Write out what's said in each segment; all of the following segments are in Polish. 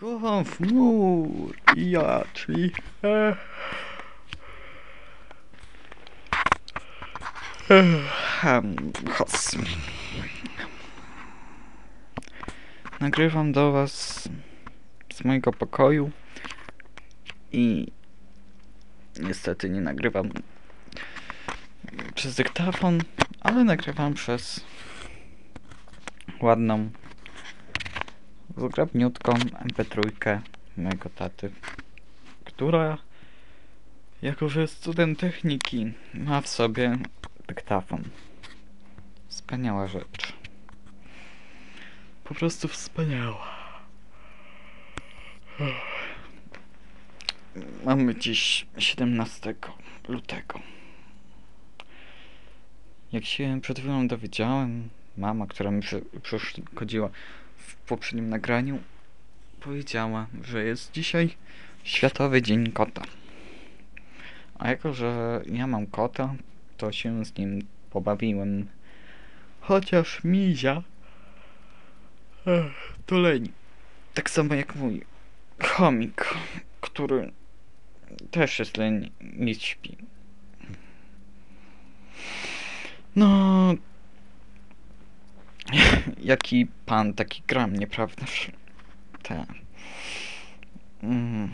Kocham w mur. I ja, czyli... E... Hos. Nagrywam do was z mojego pokoju i niestety nie nagrywam przez dyktafon, ale nagrywam przez ładną, zgrabniutką mp3 mojego taty, która jako, że student techniki, ma w sobie dyktafon. Wspaniała rzecz. Po prostu wspaniała. Mamy dziś 17 lutego. Jak się przed chwilą dowiedziałem, mama, która mi przeszkodziła w poprzednim nagraniu, powiedziała, że jest dzisiaj Światowy Dzień Kota. A jako, że ja mam kota, to się z nim pobawiłem. Chociaż mizia to leń. Tak samo jak mój chomik, który też jest leń, nie śpi. No... Jaki pan, taki gram, nieprawdaż? Tak. Mm.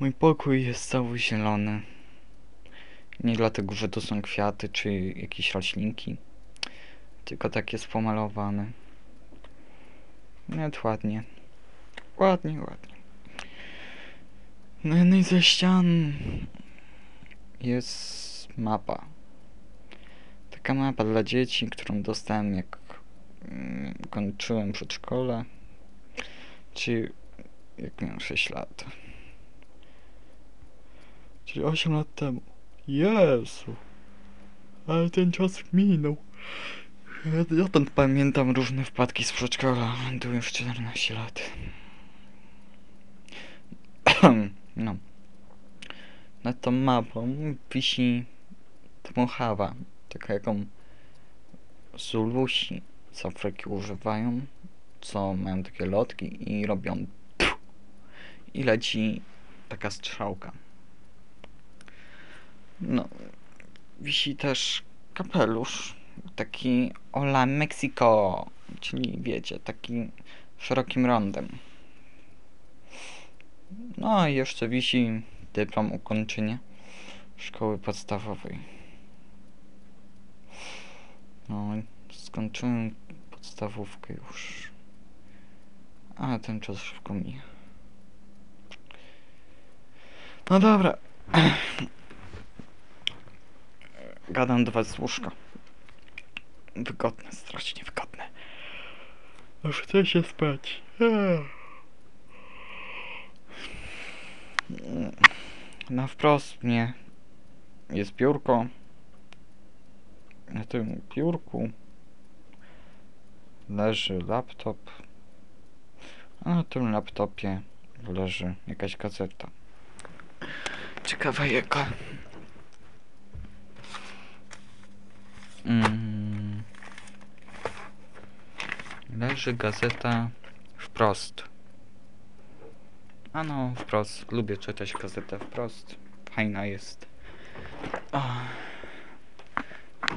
Mój pokój jest cały zielony. Nie dlatego, że to są kwiaty czy jakieś roślinki, tylko tak jest pomalowany. Nawet ładnie. Ładnie, ładnie. Na jednej ze ścian jest mapa. Taka mapa dla dzieci, którą dostałem jak mm, kończyłem przedszkole, czy jak miałem 6 lat. Czyli 8 lat temu. Jezu. Ale ten czas minął. Tam pamiętam różne wpadki z przedszkola. To już 14 lat. no. Nad tą mapą wisi dmuchawa. Taka jaką Zulusi z Afryki używają. Co mają takie lotki i robią i leci taka strzałka. No, wisi też kapelusz, taki Ola Mexico, czyli wiecie, taki szerokim rondem. No i jeszcze wisi dyplom ukończenia szkoły podstawowej. No, skończyłem podstawówkę już. A ten czas szybko mija. No dobra. Gadam do was z łóżka. Wygodne, strasznie wygodne. Aż chce się spać. Na wprost mnie jest biurko. Na tym biurku leży laptop. A na tym laptopie leży jakaś gazeta. Ciekawa jaka. Mm. Leży gazeta wprost. A no, wprost. Lubię czytać gazetę wprost. Fajna jest. O.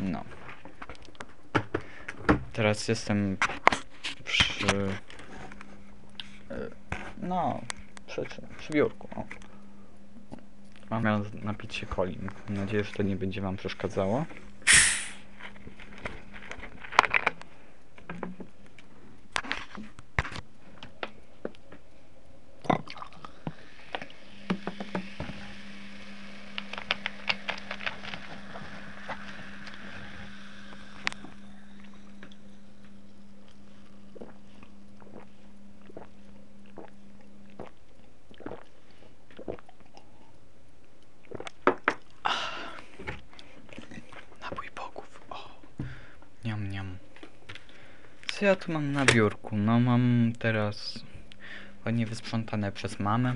No. Teraz jestem przy... e, No, przy? Przy biurku. O. Mam ja napić się coli. Mam nadzieję, że to nie będzie wam przeszkadzało. Co ja tu mam na biurku? No mam teraz ładnie wysprzątane przez mamę.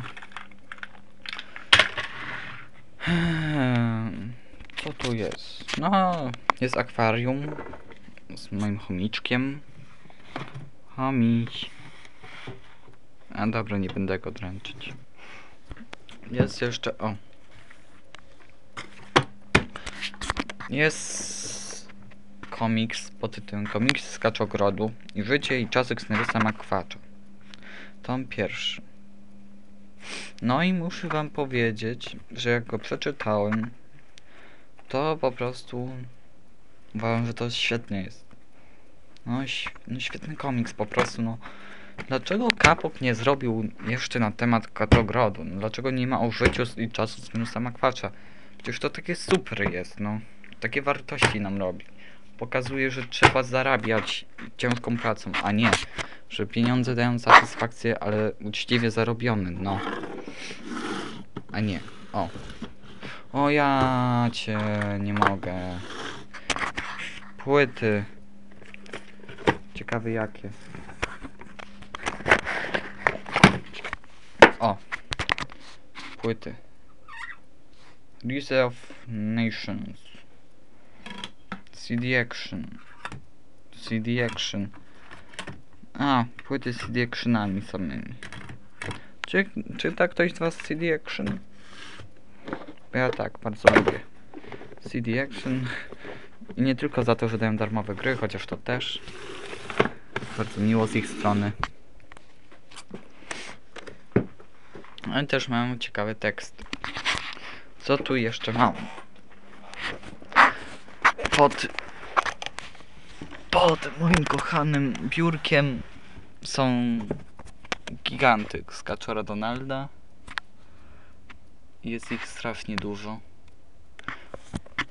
Hmm, Co tu jest? No, jest akwarium z moim chomiczkiem. Chomić. A dobra, nie będę go dręczyć. Jest jeszcze, o. Jest komiks pod tytułem Komiks z Kaczogrodu i życie i czasy Xnerysa Makwacza. Tom pierwszy. No i muszę wam powiedzieć, że jak go przeczytałem, to po prostu uważam, że to świetnie jest. No, no świetny komiks po prostu, no. Dlaczego Kapok nie zrobił jeszcze na temat Kaczogrodu? No, dlaczego nie ma o życiu i czasu Xnerysa Makwacza? Przecież to takie super jest, no. Takie wartości nam robi. Pokazuje, że trzeba zarabiać ciężką pracą, a nie, że pieniądze dają satysfakcję, ale uczciwie zarobione, no. A nie, o. O ja cię nie mogę. Płyty. Ciekawe jakie. O. Płyty. League of Nations. CD Action. CD Action. A, płyty z CD Actionami samymi. Czy, czyta ktoś z was CD Action? Ja tak, bardzo lubię. CD Action. I nie tylko za to, że dają darmowe gry, chociaż to też. Bardzo miło z ich strony. Ale też mają ciekawy tekst. Co tu jeszcze mam? Pod pod moim kochanym biurkiem są giganty z Kaczora Donalda. Jest ich strasznie dużo.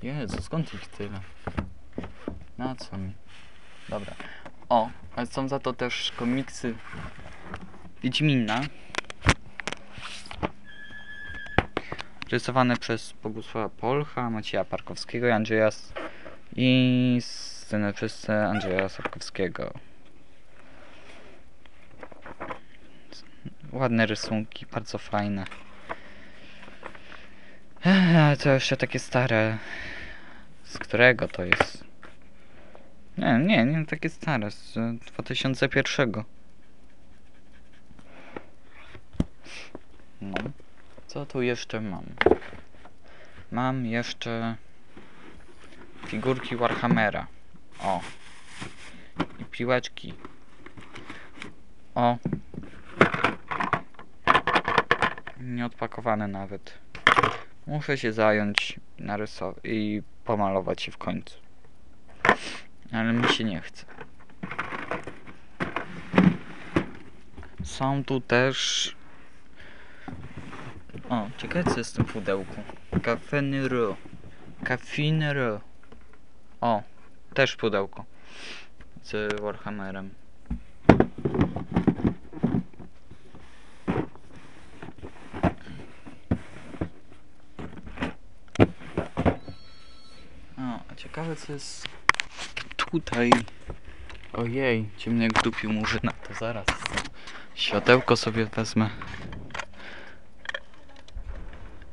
Jezu, skąd ich tyle? Na co mi? Dobra. O, ale są za to też komiksy Wiedźmina. Rysowane przez Bogusława Polcha, Macieja Parkowskiego i Andrzeja i scenarzysta Andrzeja Sapkowskiego. Ładne rysunki, bardzo fajne. To jeszcze takie stare. Z którego to jest? Nie, nie, nie takie stare, z 2001. No. Co tu jeszcze mam? Mam jeszcze figurki Warhammera. O. I piłeczki. O. Nieodpakowane nawet. Muszę się zająć narysować i pomalować się w końcu. Ale mi się nie chce. Są tu też... O, ciekawe co jest w tym pudełku. Kafeny Ro. O, też pudełko. Z Warhammerem. O, ciekawe co jest tutaj. Ojej, ciemny jak dupił murzyna, to zaraz. Światełko sobie wezmę.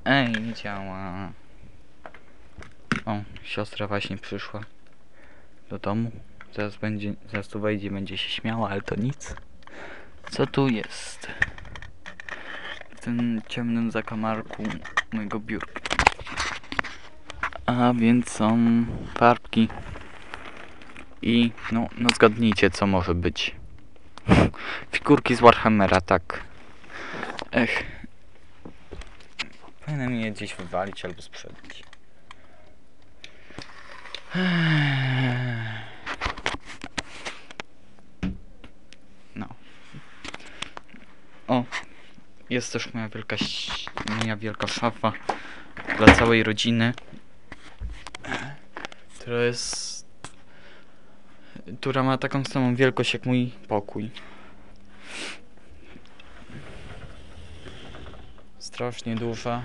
Ej, nie działa. O, siostra właśnie przyszła do domu. Zaraz będzie, zaraz tu wejdzie, będzie się śmiała, ale to nic. Co tu jest? W tym ciemnym zakamarku mojego biurka. A więc są farbki. I no, no zgadnijcie co może być. Figurki z Warhammera, tak. Ech. Powinienem je gdzieś wywalić albo sprzedać. No. O, jest też moja wielka, moja wielka szafa dla całej rodziny. Która jest... Która ma taką samą wielkość jak mój pokój. Strasznie duża.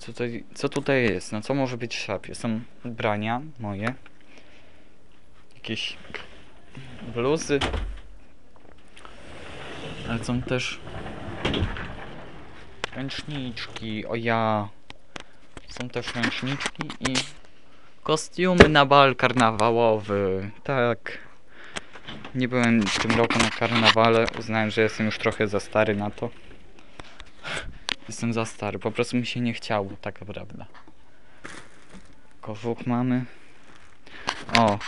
Co tutaj, co tutaj jest? No co może być w szafie? Są ubrania moje. Jakieś bluzy. Ale są też ręczniczki. O ja. Są też ręczniczki i kostiumy na bal karnawałowy. Tak. Nie byłem w tym roku na karnawale. Uznałem, że jestem już trochę za stary na to. Jestem za stary. Po prostu mi się nie chciało, tak naprawdę. Kożuch mamy. O.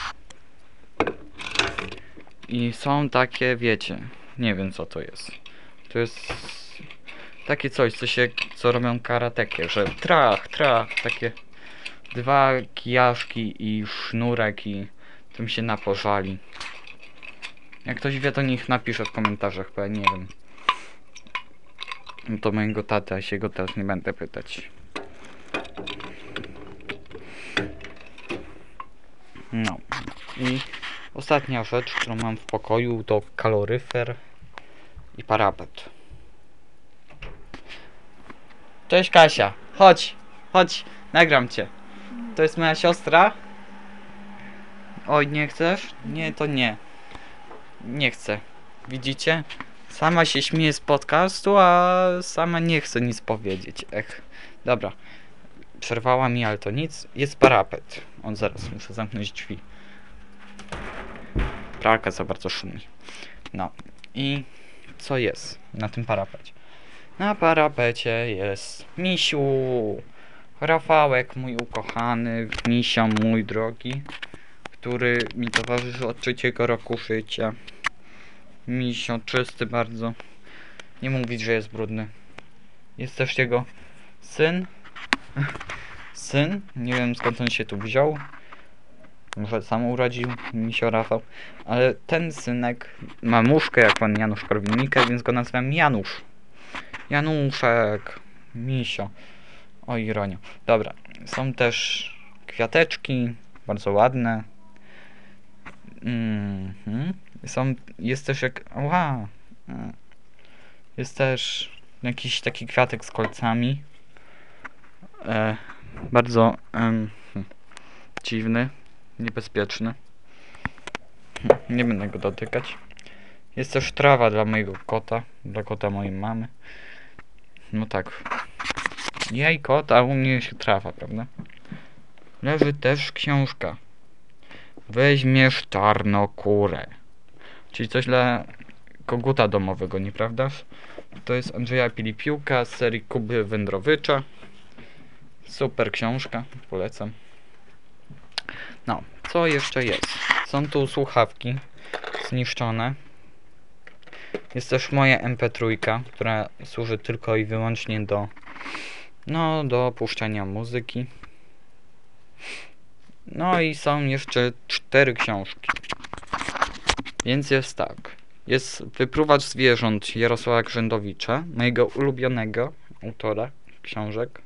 I są takie, wiecie, nie wiem co to jest. To jest takie coś, co się, co robią karatekie, że trach, trach, takie dwa kijaszki i sznurek i tym się napożali. Jak ktoś wie, to niech napisze w komentarzach, bo ja nie wiem. To mojego taty, a się go teraz nie będę pytać. No. I ostatnia rzecz, którą mam w pokoju to kaloryfer i parapet. Cześć Kasia, chodź, chodź, nagram cię. To jest moja siostra. Oj, nie chcesz? Nie, to nie. Nie chcę. Widzicie? Sama się śmieje z podcastu, a sama nie chce nic powiedzieć. Ech. Dobra. Przerwała mi, ale to nic. Jest parapet. On zaraz muszę zamknąć drzwi. Pralka za bardzo szumi. No. I co jest na tym parapecie? Na parapecie jest misiu. Rafałek, mój ukochany, misio, mój drogi, który mi towarzyszy od trzeciego roku życia. Misio, czysty bardzo. Nie mówić, że jest brudny. Jest też jego syn. Syn. Nie wiem skąd on się tu wziął. Może sam urodził misio Rafał. Ale ten synek ma muszkę jak pan Janusz Korwin-Mikke, więc go nazywam Janusz. Januszek. Misio. O ironio. Dobra. Są też kwiateczki. Bardzo ładne. Mhm. Są, jest też jak... Ła. E. Jest też jakiś taki kwiatek z kolcami. E, bardzo em, hm, dziwny, niebezpieczny. Hm, Nie będę go dotykać. Jest też trawa dla mojego kota, dla kota mojej mamy. No tak. Ja i kot, a u mnie się trawa, prawda? Leży też książka. Weźmiesz czarnokórę. Czyli coś dla koguta domowego, nieprawdaż? To jest Andrzeja Pilipiłka z serii Kuby Wędrowycza. Super książka, polecam. No, co jeszcze jest? Są tu słuchawki zniszczone. Jest też moja MP3, która służy tylko i wyłącznie do no, do puszczania muzyki. No i są jeszcze cztery książki. Więc jest tak. Jest Wypruwacz zwierząt Jarosława Grzędowicza, mojego ulubionego autora książek,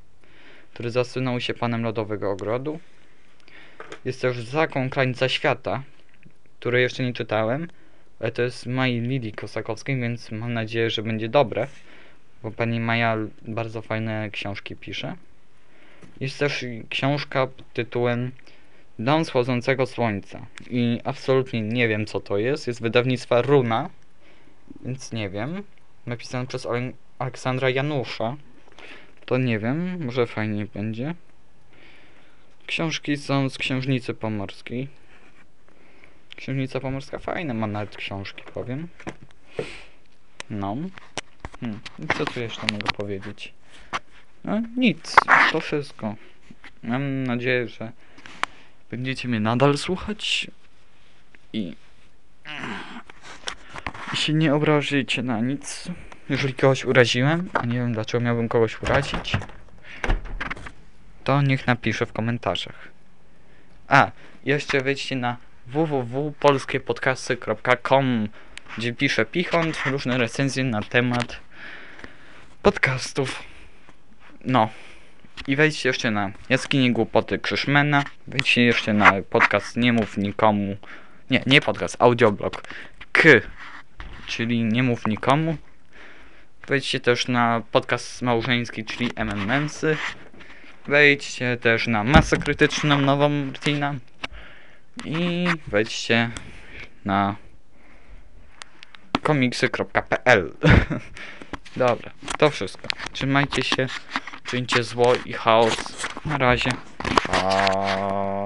który zasunął się panem Lodowego Ogrodu. Jest też Zakon Krańca Świata, który jeszcze nie czytałem, ale to jest Mai Lili Kosakowskiej, więc mam nadzieję, że będzie dobre, bo pani Maja bardzo fajne książki pisze. Jest też książka pod tytułem Dom Schodzącego Słońca i absolutnie nie wiem co to jest. Jest wydawnictwa Runa, więc nie wiem. Napisane przez Ale- Aleksandra Janusza. To nie wiem, może fajnie będzie. Książki są z Księżnicy Pomorskiej. Księżnica Pomorska fajne ma nawet książki, powiem. No. Hmm. i Co tu jeszcze mogę powiedzieć? No nic, to wszystko. Mam nadzieję, że będziecie mnie nadal słuchać i, i się nie obrażycie na nic. Jeżeli kogoś uraziłem, a nie wiem dlaczego miałbym kogoś urazić, to niech napisze w komentarzach. A, jeszcze wejdźcie na www.polskiepodcasty.com gdzie piszę pichont, różne recenzje na temat podcastów. No. I wejdźcie jeszcze na Jaskinię Głupoty Krzyszmena. Wejdźcie jeszcze na podcast Nie Mów Nikomu. Nie, nie podcast, audioblog. K. Czyli Nie Mów Nikomu. Wejdźcie też na podcast małżeński, czyli MMMsy. Wejdźcie też na Masę Krytyczną Nową Martina. I wejdźcie na komiksy.pl Dobra, to wszystko. Trzymajcie się, czyńcie zło i chaos. Na razie. Pa.